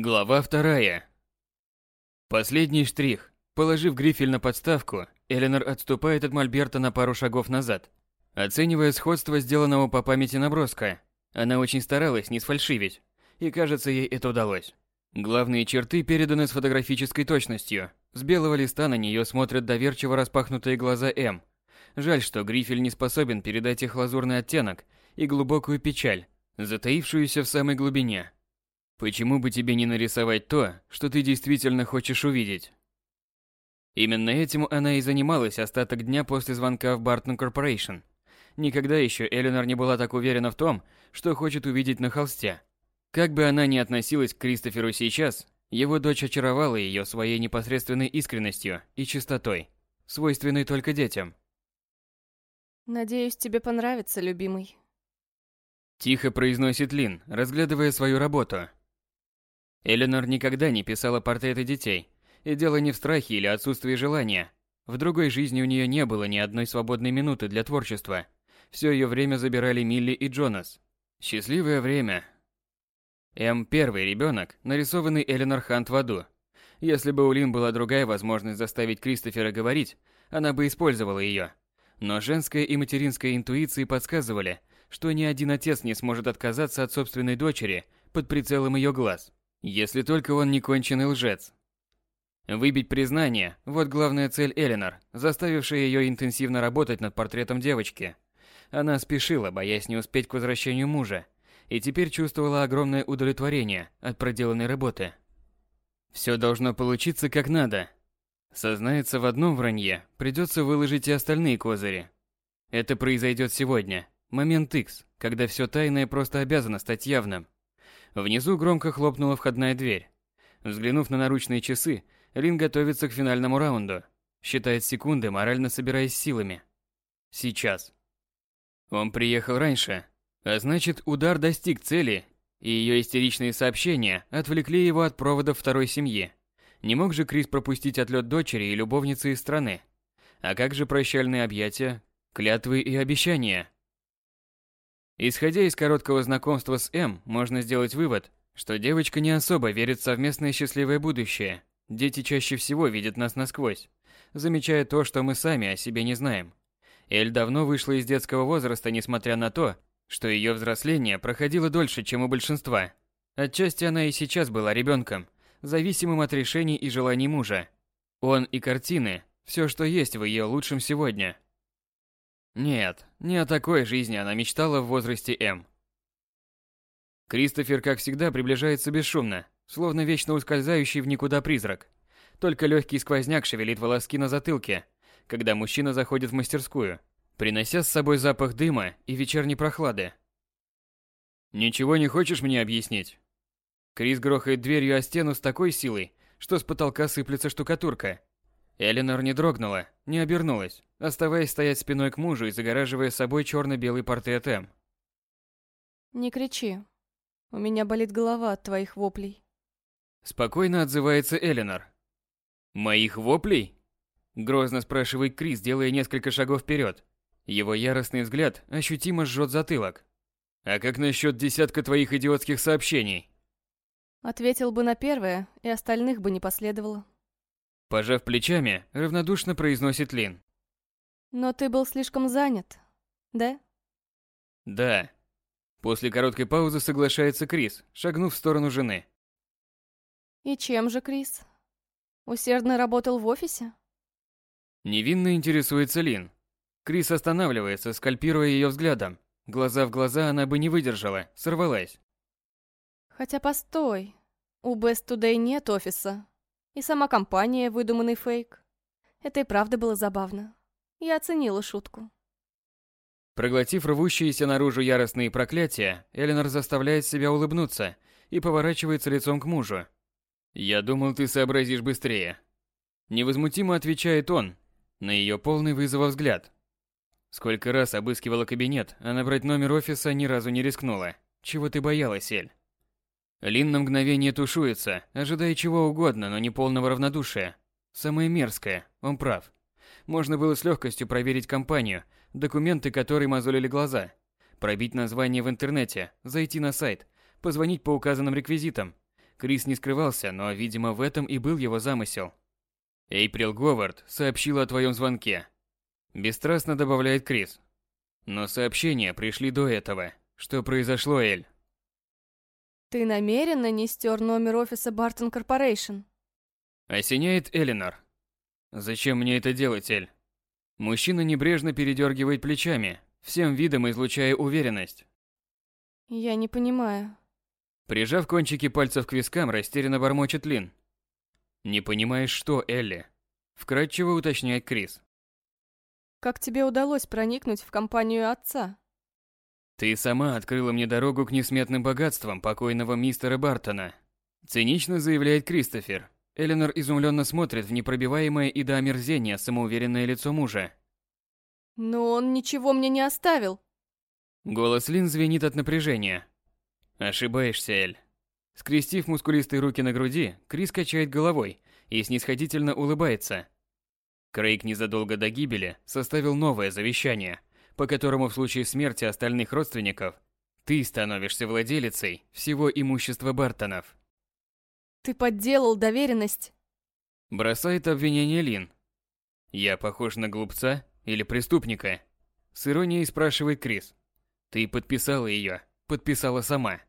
Глава вторая. Последний штрих. Положив грифель на подставку, Эленор отступает от Мольберта на пару шагов назад, оценивая сходство сделанного по памяти наброска. Она очень старалась не сфальшивить, и кажется, ей это удалось. Главные черты переданы с фотографической точностью. С белого листа на нее смотрят доверчиво распахнутые глаза М. Жаль, что грифель не способен передать их лазурный оттенок и глубокую печаль, затаившуюся в самой глубине. Почему бы тебе не нарисовать то, что ты действительно хочешь увидеть? Именно этим она и занималась остаток дня после звонка в Бартон Корпорейшн. Никогда еще Эленор не была так уверена в том, что хочет увидеть на холсте. Как бы она ни относилась к Кристоферу сейчас, его дочь очаровала ее своей непосредственной искренностью и чистотой, свойственной только детям. Надеюсь, тебе понравится, любимый. Тихо произносит Лин, разглядывая свою работу. Эленор никогда не писала портреты детей. И дело не в страхе или отсутствии желания. В другой жизни у нее не было ни одной свободной минуты для творчества. Все ее время забирали Милли и Джонас. Счастливое время. М. Первый ребенок, нарисованный Эленор Хант в аду. Если бы у Лин была другая возможность заставить Кристофера говорить, она бы использовала ее. Но женская и материнская интуиции подсказывали, что ни один отец не сможет отказаться от собственной дочери под прицелом ее глаз. Если только он не конченый лжец. Выбить признание – вот главная цель Эленор, заставившая ее интенсивно работать над портретом девочки. Она спешила, боясь не успеть к возвращению мужа, и теперь чувствовала огромное удовлетворение от проделанной работы. Все должно получиться как надо. Сознается в одном вранье, придется выложить и остальные козыри. Это произойдет сегодня. Момент X, когда все тайное просто обязано стать явным. Внизу громко хлопнула входная дверь. Взглянув на наручные часы, Лин готовится к финальному раунду. Считает секунды, морально собираясь силами. Сейчас. Он приехал раньше, а значит, удар достиг цели, и ее истеричные сообщения отвлекли его от проводов второй семьи. Не мог же Крис пропустить отлет дочери и любовницы из страны? А как же прощальные объятия, клятвы и обещания? Исходя из короткого знакомства с М, можно сделать вывод, что девочка не особо верит в совместное счастливое будущее. Дети чаще всего видят нас насквозь, замечая то, что мы сами о себе не знаем. Эль давно вышла из детского возраста, несмотря на то, что ее взросление проходило дольше, чем у большинства. Отчасти она и сейчас была ребенком, зависимым от решений и желаний мужа. Он и картины – все, что есть в ее лучшем сегодня – нет, не о такой жизни она мечтала в возрасте М. Кристофер, как всегда, приближается бесшумно, словно вечно ускользающий в никуда призрак. Только легкий сквозняк шевелит волоски на затылке, когда мужчина заходит в мастерскую, принося с собой запах дыма и вечерней прохлады. «Ничего не хочешь мне объяснить?» Крис грохает дверью о стену с такой силой, что с потолка сыплется штукатурка, Эленор не дрогнула, не обернулась, оставаясь стоять спиной к мужу и загораживая собой черно-белый портрет М. «Не кричи. У меня болит голова от твоих воплей». Спокойно отзывается Эленор. «Моих воплей?» Грозно спрашивает Крис, делая несколько шагов вперед. Его яростный взгляд ощутимо жжет затылок. «А как насчет десятка твоих идиотских сообщений?» Ответил бы на первое, и остальных бы не последовало. Пожав плечами, равнодушно произносит Лин. Но ты был слишком занят, да? Да. После короткой паузы соглашается Крис, шагнув в сторону жены. И чем же Крис? Усердно работал в офисе? Невинно интересуется Лин. Крис останавливается, скальпируя ее взглядом. Глаза в глаза она бы не выдержала, сорвалась. Хотя постой, у Best Today нет офиса. И сама компания выдуманный фейк. Это и правда было забавно. Я оценила шутку. Проглотив рвущиеся наружу яростные проклятия, Эленор заставляет себя улыбнуться и поворачивается лицом к мужу. «Я думал, ты сообразишь быстрее». Невозмутимо отвечает он, на ее полный вызова взгляд. Сколько раз обыскивала кабинет, а набрать номер офиса ни разу не рискнула. Чего ты боялась, Эль? Лин на мгновение тушуется, ожидая чего угодно, но не полного равнодушия. Самое мерзкое, он прав. Можно было с легкостью проверить компанию, документы которой мозолили глаза, пробить название в интернете, зайти на сайт, позвонить по указанным реквизитам. Крис не скрывался, но, видимо, в этом и был его замысел. Эйприл Говард сообщила о твоем звонке. Бесстрастно добавляет Крис. Но сообщения пришли до этого. Что произошло, Эль? Ты намеренно не стер номер офиса Бартон Корпорейшн? Осеняет Элинор. Зачем мне это делать, Эль? Мужчина небрежно передергивает плечами, всем видом излучая уверенность. Я не понимаю. Прижав кончики пальцев к вискам, растерянно бормочет Лин. «Не понимаешь, что, Элли?» Вкратчиво уточняет Крис. Как тебе удалось проникнуть в компанию отца? Ты сама открыла мне дорогу к несметным богатствам покойного мистера Бартона. Цинично заявляет Кристофер. Эленор изумленно смотрит в непробиваемое и до омерзения самоуверенное лицо мужа. Но он ничего мне не оставил. Голос Лин звенит от напряжения. Ошибаешься, Эль. Скрестив мускулистые руки на груди, Крис качает головой и снисходительно улыбается. Крейг незадолго до гибели составил новое завещание, по которому в случае смерти остальных родственников ты становишься владелицей всего имущества Бартонов. Ты подделал доверенность. Бросает обвинение Лин. Я похож на глупца или преступника? С иронией спрашивает Крис. Ты подписала ее, подписала сама.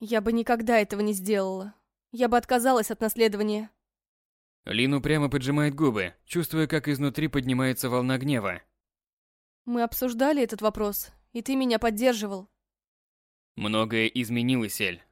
Я бы никогда этого не сделала. Я бы отказалась от наследования. Лину прямо поджимает губы, чувствуя, как изнутри поднимается волна гнева. Мы обсуждали этот вопрос, и ты меня поддерживал. Многое изменилось, Эль.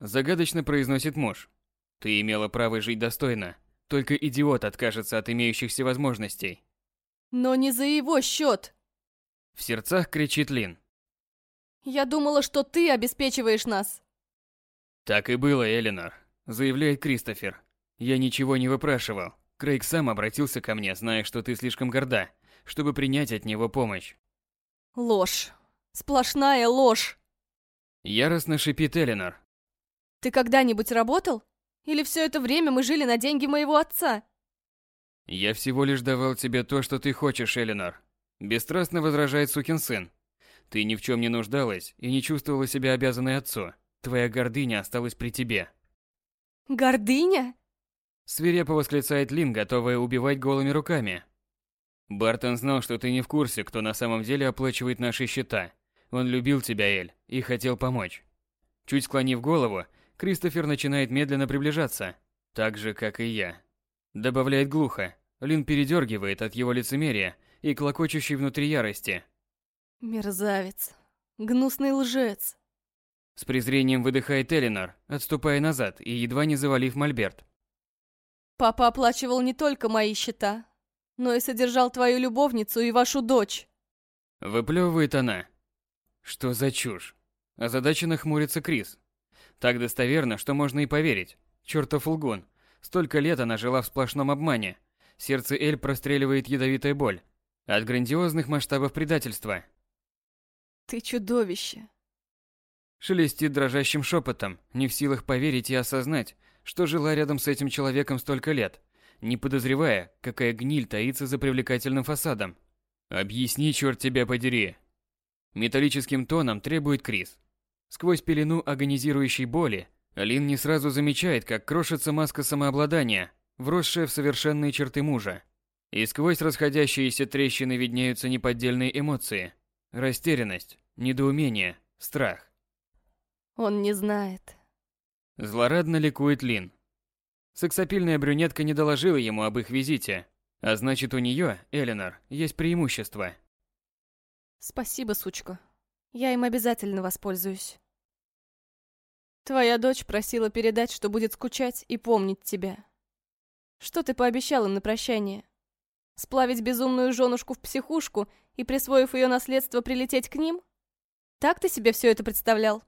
Загадочно произносит муж. Ты имела право жить достойно. Только идиот откажется от имеющихся возможностей. Но не за его счет. В сердцах кричит Лин. Я думала, что ты обеспечиваешь нас. Так и было, Элинор, заявляет Кристофер. Я ничего не выпрашивал. Крейг сам обратился ко мне, зная, что ты слишком горда, чтобы принять от него помощь. Ложь. Сплошная ложь. Яростно шипит Элинор. Ты когда-нибудь работал? Или все это время мы жили на деньги моего отца? Я всего лишь давал тебе то, что ты хочешь, Элинор. Бесстрастно возражает сукин сын. Ты ни в чем не нуждалась и не чувствовала себя обязанной отцу. Твоя гордыня осталась при тебе. Гордыня? Свирепо восклицает Лин, готовая убивать голыми руками. Бартон знал, что ты не в курсе, кто на самом деле оплачивает наши счета. Он любил тебя, Эль, и хотел помочь. Чуть склонив голову, Кристофер начинает медленно приближаться, так же, как и я. Добавляет глухо. Лин передергивает от его лицемерия и клокочущей внутри ярости. Мерзавец. Гнусный лжец. С презрением выдыхает Элинор, отступая назад и едва не завалив мольберт. Папа оплачивал не только мои счета, но и содержал твою любовницу и вашу дочь. Выплевывает она. Что за чушь? Озадаченно хмурится Крис. Так достоверно, что можно и поверить. Чертов лгун. Столько лет она жила в сплошном обмане. Сердце Эль простреливает ядовитая боль. От грандиозных масштабов предательства. Ты чудовище. Шелестит дрожащим шепотом, не в силах поверить и осознать, что жила рядом с этим человеком столько лет, не подозревая, какая гниль таится за привлекательным фасадом. «Объясни, черт тебя подери!» Металлическим тоном требует Крис. Сквозь пелену агонизирующей боли, Лин не сразу замечает, как крошится маска самообладания, вросшая в совершенные черты мужа. И сквозь расходящиеся трещины виднеются неподдельные эмоции. Растерянность, недоумение, страх. Он не знает. Злорадно ликует Лин. Сексапильная брюнетка не доложила ему об их визите, а значит у нее, Эленор, есть преимущество. Спасибо, сучка. Я им обязательно воспользуюсь. Твоя дочь просила передать, что будет скучать и помнить тебя. Что ты пообещал им на прощание? Сплавить безумную женушку в психушку и, присвоив ее наследство, прилететь к ним? Так ты себе все это представлял?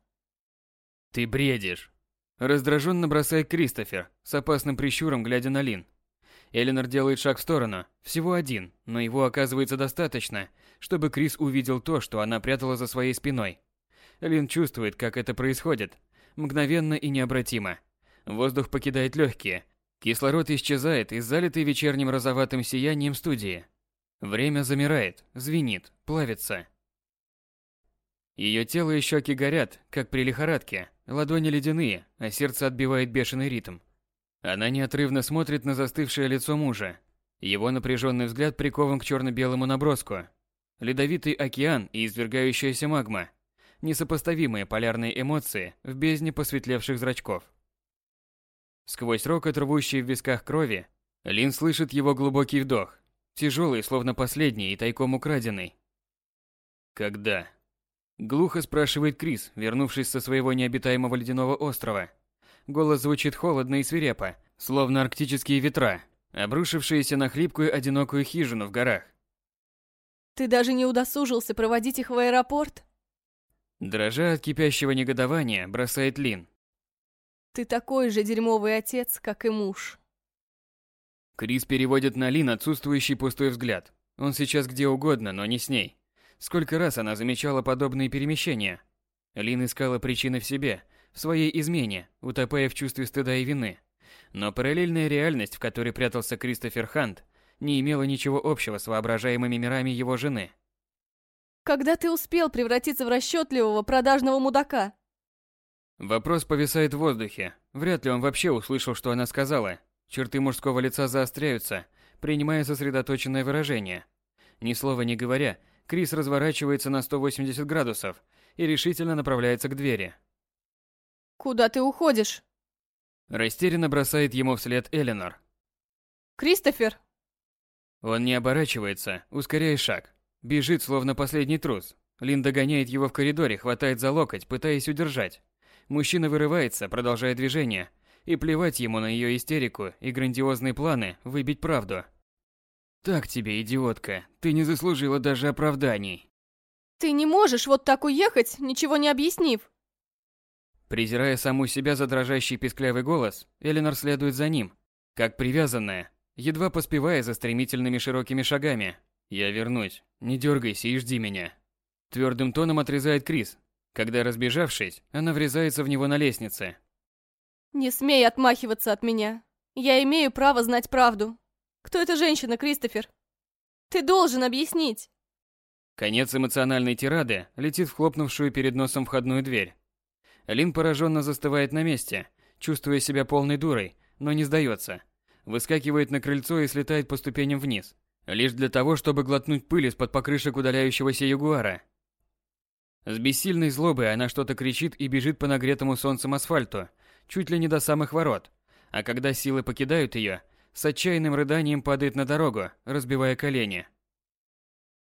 Ты бредишь. Раздраженно бросает Кристофер, с опасным прищуром глядя на Лин. Эленор делает шаг в сторону, всего один, но его оказывается достаточно, чтобы Крис увидел то, что она прятала за своей спиной. Лин чувствует, как это происходит, мгновенно и необратимо. Воздух покидает легкие, кислород исчезает из залитой вечерним розоватым сиянием студии. Время замирает, звенит, плавится. Ее тело и щеки горят, как при лихорадке, ладони ледяные, а сердце отбивает бешеный ритм. Она неотрывно смотрит на застывшее лицо мужа. Его напряженный взгляд прикован к черно-белому наброску. Ледовитый океан и извергающаяся магма. Несопоставимые полярные эмоции в бездне посветлевших зрачков. Сквозь рокот, рвущий в висках крови, Лин слышит его глубокий вдох. Тяжелый, словно последний и тайком украденный. «Когда?» Глухо спрашивает Крис, вернувшись со своего необитаемого ледяного острова. Голос звучит холодно и свирепо, словно арктические ветра, обрушившиеся на хлипкую одинокую хижину в горах. Ты даже не удосужился проводить их в аэропорт? Дрожа от кипящего негодования, бросает Лин. Ты такой же дерьмовый отец, как и муж. Крис переводит на Лин отсутствующий пустой взгляд. Он сейчас где угодно, но не с ней. Сколько раз она замечала подобные перемещения. Лин искала причины в себе, в своей измене, утопая в чувстве стыда и вины. Но параллельная реальность, в которой прятался Кристофер Хант, не имела ничего общего с воображаемыми мирами его жены. Когда ты успел превратиться в расчетливого продажного мудака? Вопрос повисает в воздухе. Вряд ли он вообще услышал, что она сказала. Черты мужского лица заостряются, принимая сосредоточенное выражение. Ни слова не говоря, Крис разворачивается на 180 градусов и решительно направляется к двери. Куда ты уходишь? Растерянно бросает ему вслед Эленор. Кристофер! Он не оборачивается, ускоряя шаг. Бежит, словно последний трус. Лин догоняет его в коридоре, хватает за локоть, пытаясь удержать. Мужчина вырывается, продолжая движение, и плевать ему на ее истерику и грандиозные планы выбить правду. Так тебе, идиотка, ты не заслужила даже оправданий. Ты не можешь вот так уехать, ничего не объяснив. Презирая саму себя за дрожащий писклявый голос, Эленор следует за ним, как привязанная, едва поспевая за стремительными широкими шагами. «Я вернусь, не дергайся и жди меня». Твердым тоном отрезает Крис, когда, разбежавшись, она врезается в него на лестнице. «Не смей отмахиваться от меня. Я имею право знать правду. Кто эта женщина, Кристофер? Ты должен объяснить!» Конец эмоциональной тирады летит в хлопнувшую перед носом входную дверь. Лин пораженно застывает на месте, чувствуя себя полной дурой, но не сдается. Выскакивает на крыльцо и слетает по ступеням вниз, лишь для того, чтобы глотнуть пыль из-под покрышек удаляющегося ягуара. С бессильной злобой она что-то кричит и бежит по нагретому солнцем асфальту, чуть ли не до самых ворот. А когда силы покидают ее, с отчаянным рыданием падает на дорогу, разбивая колени.